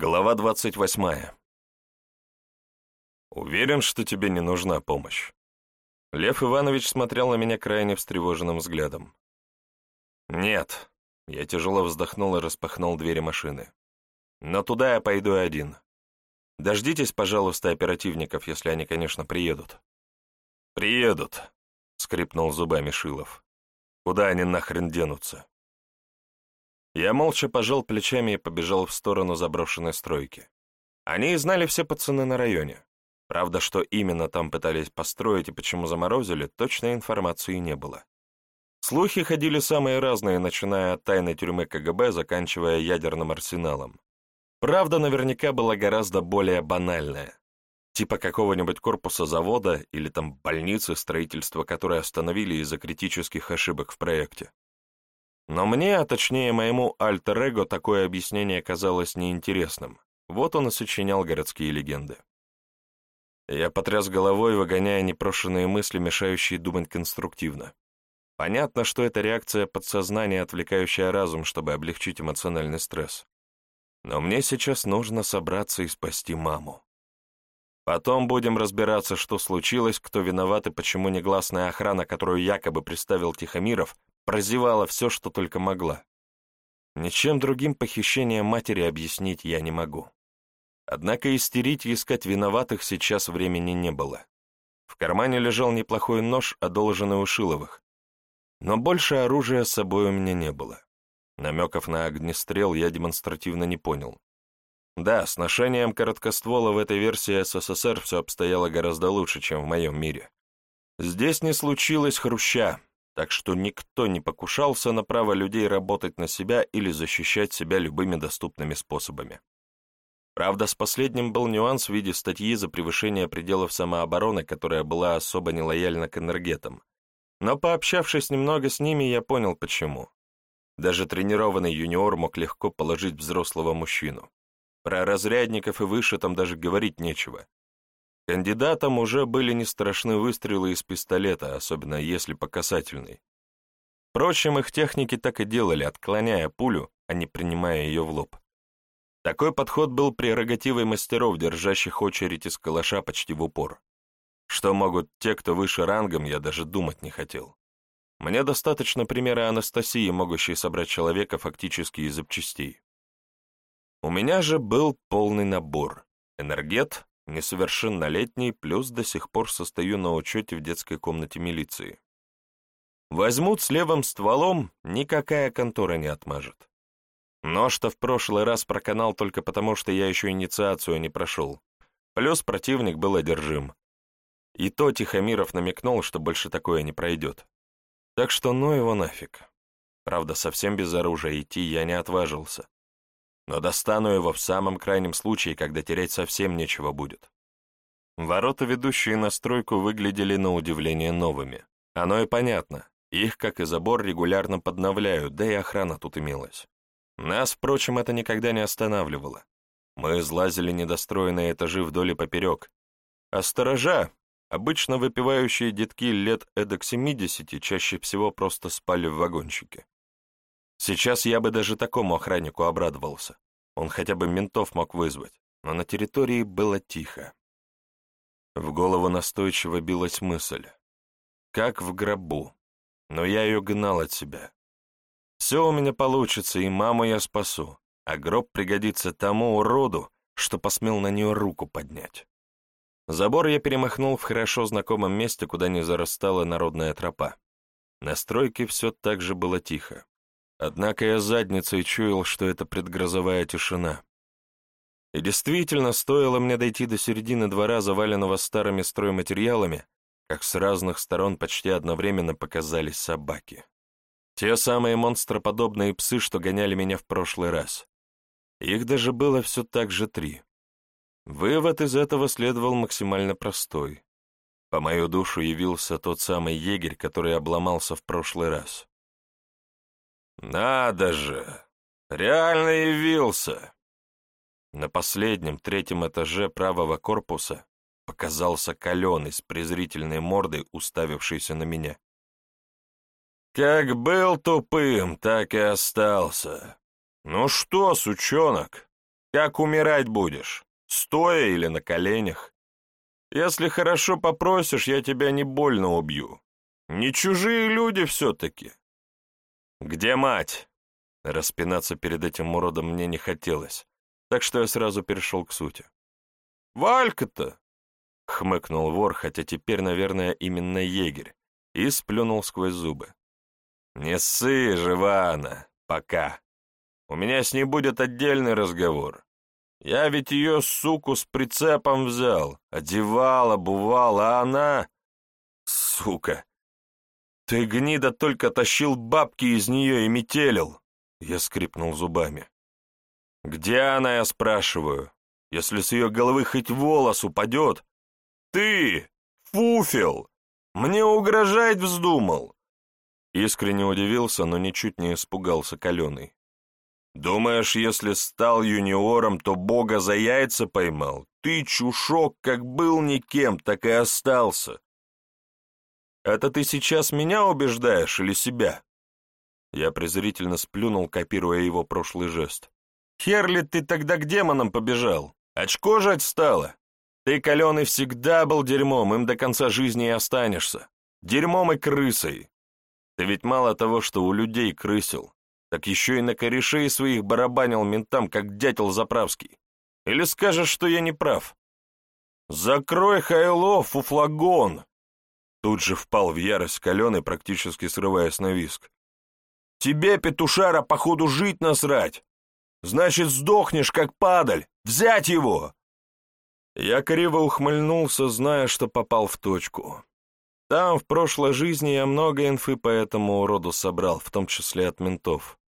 Глава двадцать восьмая. Уверен, что тебе не нужна помощь. Лев Иванович смотрел на меня крайне встревоженным взглядом. Нет. Я тяжело вздохнул и распахнул двери машины. Но туда я пойду один. Дождитесь, пожалуйста, оперативников, если они, конечно, приедут. Приедут, скрипнул зубами Шилов. Куда они нахрен денутся? Я молча пожал плечами и побежал в сторону заброшенной стройки. Они знали все пацаны на районе. Правда, что именно там пытались построить и почему заморозили, точной информации не было. Слухи ходили самые разные, начиная от тайной тюрьмы КГБ, заканчивая ядерным арсеналом. Правда наверняка была гораздо более банальная. Типа какого-нибудь корпуса завода или там больницы, строительство которой остановили из-за критических ошибок в проекте. Но мне, а точнее моему альтер-эго, такое объяснение казалось неинтересным. Вот он и сочинял городские легенды. Я потряс головой, выгоняя непрошенные мысли, мешающие думать конструктивно. Понятно, что это реакция подсознания, отвлекающая разум, чтобы облегчить эмоциональный стресс. Но мне сейчас нужно собраться и спасти маму. Потом будем разбираться, что случилось, кто виноват и почему негласная охрана, которую якобы представил Тихомиров, прозевала все, что только могла. Ничем другим похищение матери объяснить я не могу. Однако истерить и искать виноватых сейчас времени не было. В кармане лежал неплохой нож, одолженный у Шиловых. Но больше оружия с собой у меня не было. Намеков на огнестрел я демонстративно не понял. Да, с ношением короткоствола в этой версии СССР все обстояло гораздо лучше, чем в моем мире. Здесь не случилось хруща, так что никто не покушался на право людей работать на себя или защищать себя любыми доступными способами. Правда, с последним был нюанс в виде статьи за превышение пределов самообороны, которая была особо нелояльна к энергетам. Но пообщавшись немного с ними, я понял, почему. Даже тренированный юниор мог легко положить взрослого мужчину. Про разрядников и выше там даже говорить нечего. Кандидатам уже были не страшны выстрелы из пистолета, особенно если по касательной. Впрочем, их техники так и делали, отклоняя пулю, а не принимая ее в лоб. Такой подход был прерогативой мастеров, держащих очередь из калаша почти в упор. Что могут те, кто выше рангом, я даже думать не хотел. Мне достаточно примера Анастасии, могущей собрать человека фактически из запчастей. У меня же был полный набор. Энергет, несовершеннолетний, плюс до сих пор состою на учете в детской комнате милиции. Возьмут с левым стволом, никакая контора не отмажет. Нож-то в прошлый раз проканал только потому, что я еще инициацию не прошел. Плюс противник был одержим. И то Тихомиров намекнул, что больше такое не пройдет. Так что ну его нафиг. Правда, совсем без оружия идти я не отважился но достану его в самом крайнем случае, когда терять совсем нечего будет. Ворота, ведущие на стройку, выглядели на удивление новыми. Оно и понятно, их, как и забор, регулярно подновляют, да и охрана тут имелась. Нас, впрочем, это никогда не останавливало. Мы излазили недостроенные этажи вдоль и поперек, а сторожа, обычно выпивающие детки лет эдак 70, чаще всего просто спали в вагончике. Сейчас я бы даже такому охраннику обрадовался. Он хотя бы ментов мог вызвать, но на территории было тихо. В голову настойчиво билась мысль. Как в гробу. Но я ее гнал от себя. Все у меня получится, и маму я спасу, а гроб пригодится тому уроду, что посмел на нее руку поднять. Забор я перемахнул в хорошо знакомом месте, куда не зарастала народная тропа. На стройке все так же было тихо. Однако я задницей чуял, что это предгрозовая тишина. И действительно, стоило мне дойти до середины двора, заваленного старыми стройматериалами, как с разных сторон почти одновременно показались собаки. Те самые монстроподобные псы, что гоняли меня в прошлый раз. Их даже было все так же три. Вывод из этого следовал максимально простой. По мою душу явился тот самый егерь, который обломался в прошлый раз. «Надо же! Реально явился!» На последнем, третьем этаже правого корпуса показался каленый с презрительной мордой, уставившийся на меня. «Как был тупым, так и остался. Ну что, сучонок, Как умирать будешь? Стоя или на коленях? Если хорошо попросишь, я тебя не больно убью. Не чужие люди все-таки. Где мать? Распинаться перед этим уродом мне не хотелось, так что я сразу перешел к сути. «Валька-то!» — хмыкнул вор, хотя теперь, наверное, именно егерь, и сплюнул сквозь зубы. «Не ссы, жива она, пока. У меня с ней будет отдельный разговор. Я ведь ее, суку, с прицепом взял, одевал, обувал, а она... Сука! Ты, гнида, только тащил бабки из нее и метелил!» Я скрипнул зубами. «Где она, я спрашиваю? Если с ее головы хоть волос упадет...» «Ты, фуфел, мне угрожать вздумал!» Искренне удивился, но ничуть не испугался Каленый. Думаешь, если стал юниором, то Бога за яйца поймал? Ты, чушок, как был никем, так и остался. Это ты сейчас меня убеждаешь или себя? Я презрительно сплюнул, копируя его прошлый жест. Хер ли ты тогда к демонам побежал? Очко жать стало? Ты, каленый, всегда был дерьмом, им до конца жизни и останешься. Дерьмом и крысой. Ты ведь мало того, что у людей крысил, так еще и на корешей своих барабанил ментам, как дятел заправский. Или скажешь, что я не прав? Закрой Хайло, фуфлагон! Тут же впал в ярость каленый, практически срываясь на виск. Тебе, петушара, походу жить насрать! Значит, сдохнешь, как падаль! Взять его!» Я криво ухмыльнулся, зная, что попал в точку. Там, в прошлой жизни, я много инфы по этому уроду собрал, в том числе от ментов.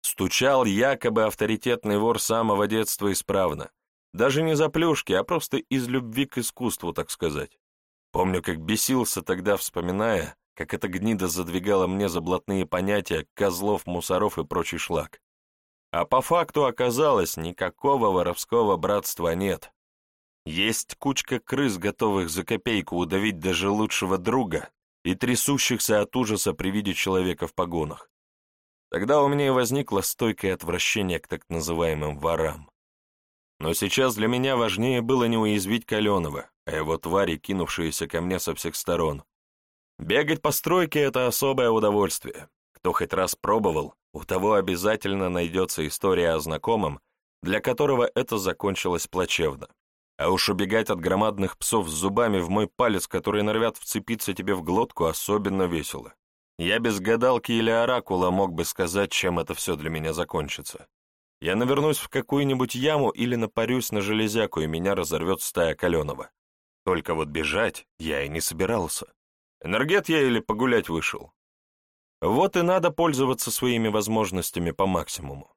Стучал якобы авторитетный вор самого детства исправно. Даже не за плюшки, а просто из любви к искусству, так сказать. Помню, как бесился тогда, вспоминая, как эта гнида задвигала мне заблатные понятия козлов, мусоров и прочий шлак. А по факту оказалось, никакого воровского братства нет. Есть кучка крыс, готовых за копейку удавить даже лучшего друга и трясущихся от ужаса при виде человека в погонах. Тогда у меня и возникло стойкое отвращение к так называемым ворам. Но сейчас для меня важнее было не уязвить Каленова, а его твари, кинувшиеся ко мне со всех сторон. Бегать по стройке — это особое удовольствие. Кто хоть раз пробовал, у того обязательно найдется история о знакомом, для которого это закончилось плачевно. А уж убегать от громадных псов с зубами в мой палец, которые норовят вцепиться тебе в глотку, особенно весело. Я без гадалки или оракула мог бы сказать, чем это все для меня закончится. Я навернусь в какую-нибудь яму или напарюсь на железяку, и меня разорвет стая каленого. Только вот бежать я и не собирался. Энергет я или погулять вышел. Вот и надо пользоваться своими возможностями по максимуму.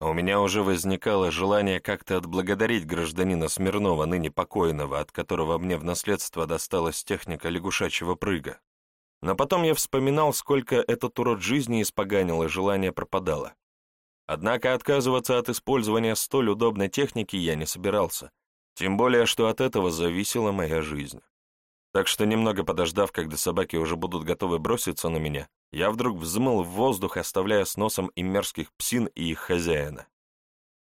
У меня уже возникало желание как-то отблагодарить гражданина Смирнова, ныне покойного, от которого мне в наследство досталась техника лягушачьего прыга. Но потом я вспоминал, сколько этот урод жизни испоганил, и желание пропадало. Однако отказываться от использования столь удобной техники я не собирался, тем более, что от этого зависела моя жизнь. Так что, немного подождав, когда собаки уже будут готовы броситься на меня, я вдруг взмыл в воздух, оставляя с носом и мерзких псин и их хозяина.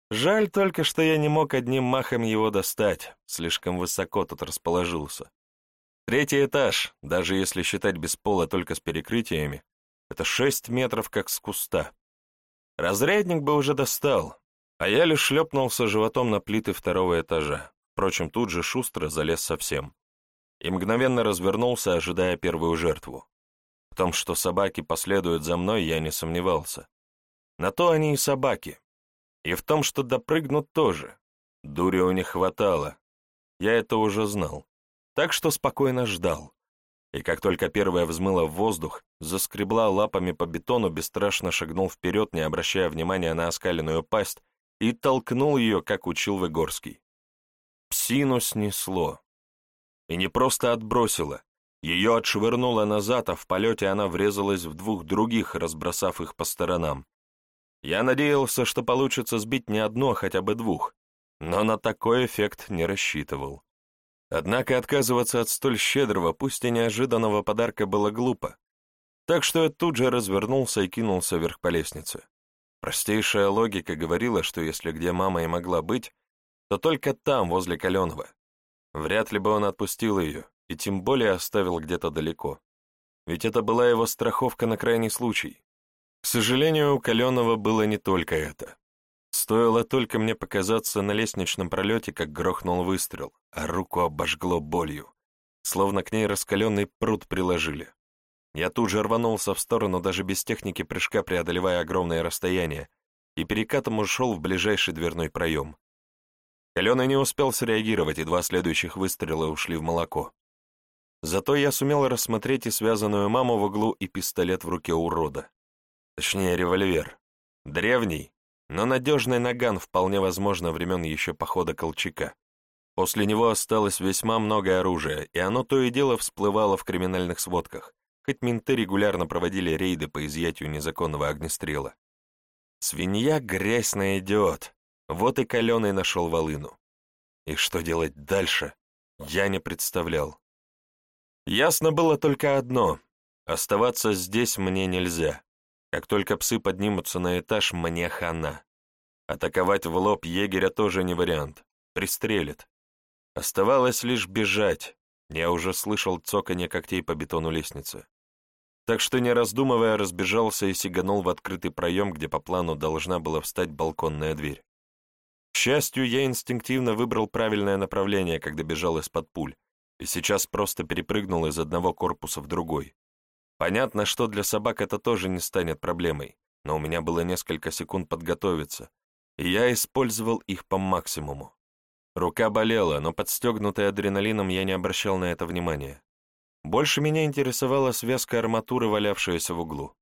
Жаль только, что я не мог одним махом его достать, слишком высоко тут расположился. Третий этаж, даже если считать без пола только с перекрытиями, это шесть метров как с куста. Разрядник бы уже достал, а я лишь шлепнулся животом на плиты второго этажа, впрочем, тут же шустро залез совсем. И мгновенно развернулся, ожидая первую жертву. В том, что собаки последуют за мной, я не сомневался. На то они и собаки. И в том, что допрыгнут тоже. Дури у них хватало. Я это уже знал так что спокойно ждал. И как только первая взмыла в воздух, заскребла лапами по бетону, бесстрашно шагнул вперед, не обращая внимания на оскаленную пасть, и толкнул ее, как учил Выгорский. Псину снесло. И не просто отбросило, ее отшвырнуло назад, а в полете она врезалась в двух других, разбросав их по сторонам. Я надеялся, что получится сбить не одно, а хотя бы двух, но на такой эффект не рассчитывал. Однако отказываться от столь щедрого, пусть и неожиданного подарка было глупо, так что я тут же развернулся и кинулся вверх по лестнице. Простейшая логика говорила, что если где мама и могла быть, то только там, возле Каленова. Вряд ли бы он отпустил ее, и тем более оставил где-то далеко. Ведь это была его страховка на крайний случай. К сожалению, у Каленова было не только это. Стоило только мне показаться на лестничном пролете, как грохнул выстрел, а руку обожгло болью, словно к ней раскаленный пруд приложили. Я тут же рванулся в сторону, даже без техники прыжка преодолевая огромное расстояние, и перекатом ушел в ближайший дверной проем. Каленый не успел среагировать, и два следующих выстрела ушли в молоко. Зато я сумел рассмотреть и связанную маму в углу, и пистолет в руке урода. Точнее, револьвер. Древний, но надежный наган вполне возможно времен еще похода Колчака. После него осталось весьма много оружия, и оно то и дело всплывало в криминальных сводках, хоть менты регулярно проводили рейды по изъятию незаконного огнестрела. Свинья грязь найдет, вот и Каленый нашел волыну. И что делать дальше, я не представлял. Ясно было только одно — оставаться здесь мне нельзя. Как только псы поднимутся на этаж, мне хана. Атаковать в лоб егеря тоже не вариант. Пристрелит. Оставалось лишь бежать. Я уже слышал цоканье когтей по бетону лестницы. Так что, не раздумывая, разбежался и сиганул в открытый проем, где по плану должна была встать балконная дверь. К счастью, я инстинктивно выбрал правильное направление, когда бежал из-под пуль, и сейчас просто перепрыгнул из одного корпуса в другой, Понятно, что для собак это тоже не станет проблемой, но у меня было несколько секунд подготовиться, и я использовал их по максимуму. Рука болела, но подстегнутый адреналином я не обращал на это внимания. Больше меня интересовала связка арматуры, валявшаяся в углу.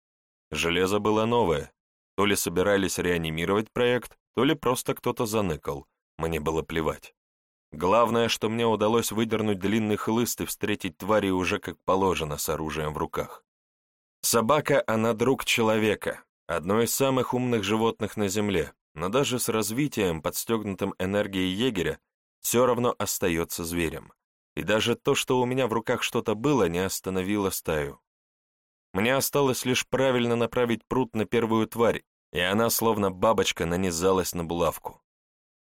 Железо было новое. То ли собирались реанимировать проект, то ли просто кто-то заныкал. Мне было плевать. Главное, что мне удалось выдернуть длинный хлыст и встретить твари уже как положено с оружием в руках. Собака, она друг человека, одно из самых умных животных на Земле, но даже с развитием, подстегнутым энергией егеря, все равно остается зверем. И даже то, что у меня в руках что-то было, не остановило стаю. Мне осталось лишь правильно направить пруд на первую тварь, и она, словно бабочка, нанизалась на булавку.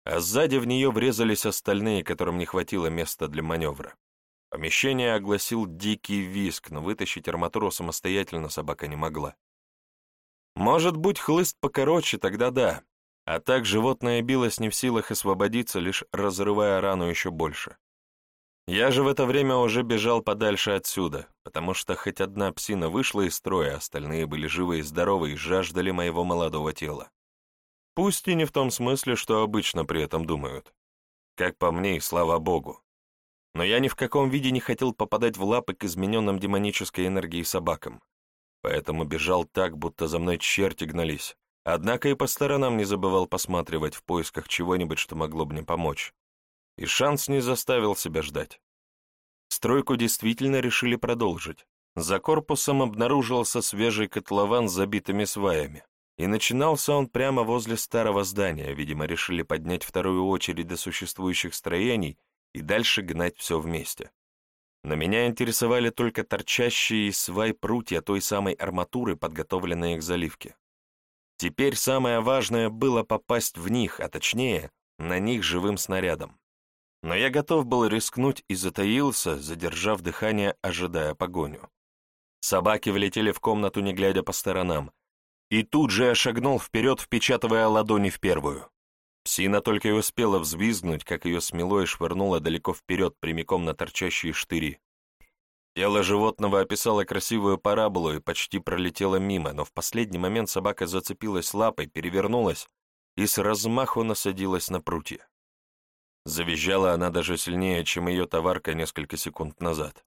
А сзади в нее врезались остальные, которым не хватило места для маневра. Помещение огласил дикий виск, но вытащить арматуру самостоятельно собака не могла. Может быть, хлыст покороче, тогда да. А так животное билось не в силах освободиться, лишь разрывая рану еще больше. Я же в это время уже бежал подальше отсюда, потому что хоть одна псина вышла из строя, остальные были живы и здоровы и жаждали моего молодого тела. Пусть и не в том смысле, что обычно при этом думают. Как по мне, и слава богу но я ни в каком виде не хотел попадать в лапы к измененным демонической энергией собакам, поэтому бежал так, будто за мной черти гнались, однако и по сторонам не забывал посматривать в поисках чего-нибудь, что могло бы мне помочь. И шанс не заставил себя ждать. Стройку действительно решили продолжить. За корпусом обнаружился свежий котлован с забитыми сваями. И начинался он прямо возле старого здания, видимо, решили поднять вторую очередь до существующих строений и дальше гнать все вместе. Но меня интересовали только торчащие из свай прутья той самой арматуры, подготовленные к заливке. Теперь самое важное было попасть в них, а точнее, на них живым снарядом. Но я готов был рискнуть и затаился, задержав дыхание, ожидая погоню. Собаки влетели в комнату, не глядя по сторонам, и тут же я шагнул вперед, впечатывая ладони в первую. Псина только и успела взвизгнуть, как ее смело и швырнуло далеко вперед, прямиком на торчащие штыри. Тело животного описало красивую параболу и почти пролетело мимо, но в последний момент собака зацепилась лапой, перевернулась и с размаху насадилась на прутья. Завизжала она даже сильнее, чем ее товарка несколько секунд назад.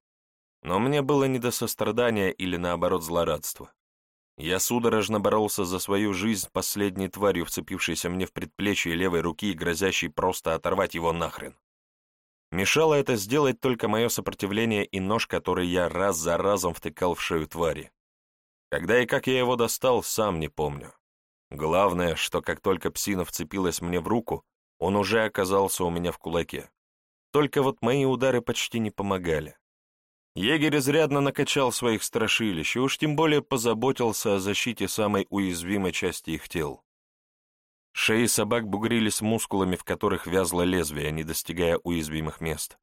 Но мне было не до сострадания или, наоборот, злорадства. Я судорожно боролся за свою жизнь последней тварью, вцепившейся мне в предплечье левой руки и грозящей просто оторвать его нахрен. Мешало это сделать только мое сопротивление и нож, который я раз за разом втыкал в шею твари. Когда и как я его достал, сам не помню. Главное, что как только псина вцепилась мне в руку, он уже оказался у меня в кулаке. Только вот мои удары почти не помогали. Егерь изрядно накачал своих страшилищ и уж тем более позаботился о защите самой уязвимой части их тел. Шеи собак бугрились мускулами, в которых вязло лезвие, не достигая уязвимых мест.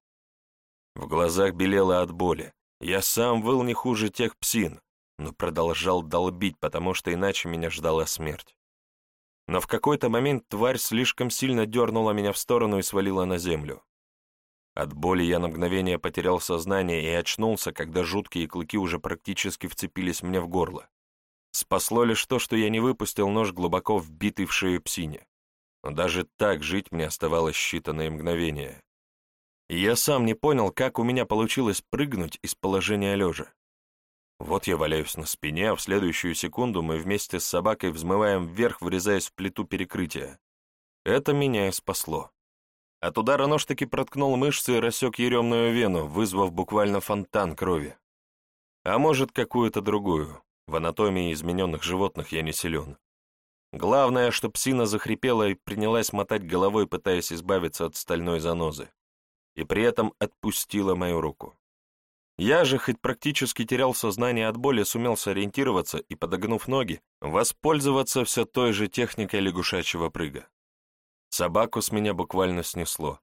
В глазах белело от боли. Я сам выл не хуже тех псин, но продолжал долбить, потому что иначе меня ждала смерть. Но в какой-то момент тварь слишком сильно дернула меня в сторону и свалила на землю. От боли я на мгновение потерял сознание и очнулся, когда жуткие клыки уже практически вцепились мне в горло. Спасло лишь то, что я не выпустил нож глубоко вбитый в шею псине. Но даже так жить мне оставалось считанные мгновения. И я сам не понял, как у меня получилось прыгнуть из положения лежа. Вот я валяюсь на спине, а в следующую секунду мы вместе с собакой взмываем вверх, врезаясь в плиту перекрытия. Это меня и спасло. От удара нож таки проткнул мышцы и рассек еремную вену, вызвав буквально фонтан крови. А может, какую-то другую. В анатомии измененных животных я не силен. Главное, что псина захрипела и принялась мотать головой, пытаясь избавиться от стальной занозы. И при этом отпустила мою руку. Я же, хоть практически терял сознание от боли, сумел сориентироваться и, подогнув ноги, воспользоваться все той же техникой лягушачьего прыга. Собаку с меня буквально снесло.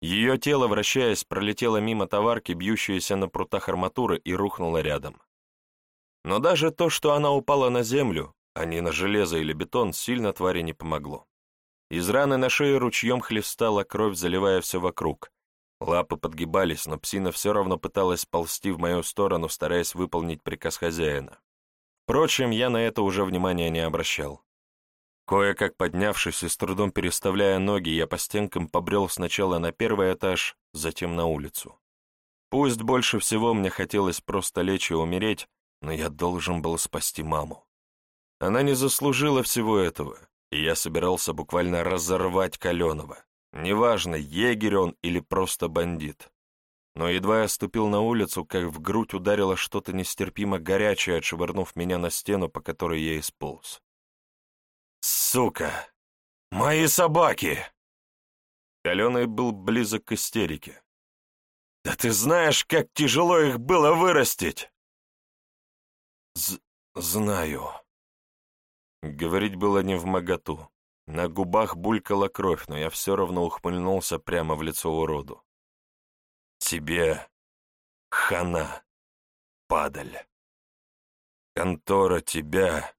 Ее тело, вращаясь, пролетело мимо товарки, бьющейся на прутах арматуры, и рухнуло рядом. Но даже то, что она упала на землю, а не на железо или бетон, сильно твари не помогло. Из раны на шее ручьем хлестала кровь, заливая все вокруг, Лапы подгибались, но псина все равно пыталась ползти в мою сторону, стараясь выполнить приказ хозяина. Впрочем, я на это уже внимания не обращал. Кое-как поднявшись и с трудом переставляя ноги, я по стенкам побрел сначала на первый этаж, затем на улицу. Пусть больше всего мне хотелось просто лечь и умереть, но я должен был спасти маму. Она не заслужила всего этого, и я собирался буквально разорвать Каленова. Неважно, егерь он или просто бандит. Но едва я ступил на улицу, как в грудь ударило что-то нестерпимо горячее, отшвырнув меня на стену, по которой я исполз. «Сука! Мои собаки!» Каленый был близок к истерике. «Да ты знаешь, как тяжело их было вырастить!» З «Знаю». Говорить было не в моготу. На губах булькала кровь, но я все равно ухмыльнулся прямо в лицо уроду. «Тебе хана, падаль. Контора тебя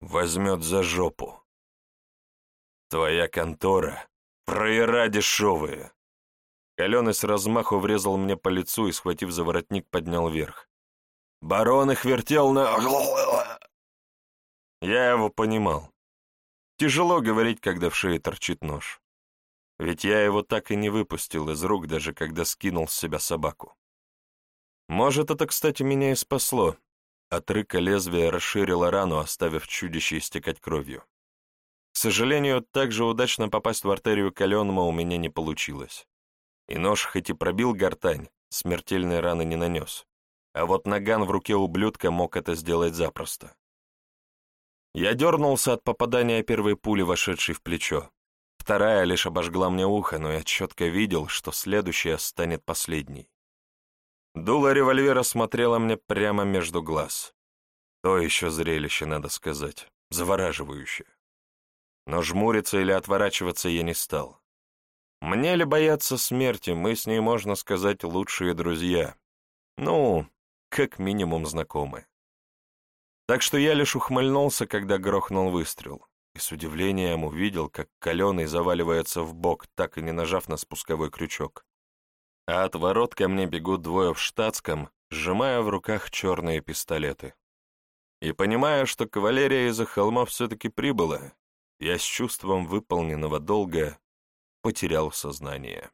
возьмет за жопу. Твоя контора — фраера дешевые». Каленый с размаху врезал мне по лицу и, схватив за воротник, поднял вверх. «Барон их вертел на...» Я его понимал. Тяжело говорить, когда в шее торчит нож. Ведь я его так и не выпустил из рук, даже когда скинул с себя собаку. Может, это, кстати, меня и спасло. От рыка лезвия расширило рану, оставив чудище истекать кровью. К сожалению, так же удачно попасть в артерию каленого у меня не получилось. И нож, хоть и пробил гортань, смертельной раны не нанес. А вот наган в руке ублюдка мог это сделать запросто. Я дернулся от попадания первой пули, вошедшей в плечо. Вторая лишь обожгла мне ухо, но я четко видел, что следующая станет последней. Дуло револьвера смотрело мне прямо между глаз. То еще зрелище, надо сказать, завораживающее. Но жмуриться или отворачиваться я не стал. Мне ли бояться смерти, мы с ней, можно сказать, лучшие друзья. Ну, как минимум знакомые. Так что я лишь ухмыльнулся, когда грохнул выстрел, и с удивлением увидел, как каленый заваливается в бок, так и не нажав на спусковой крючок. А от ворот ко мне бегут двое в штатском, сжимая в руках черные пистолеты. И понимая, что кавалерия из-за холма все-таки прибыла, я с чувством выполненного долга потерял сознание.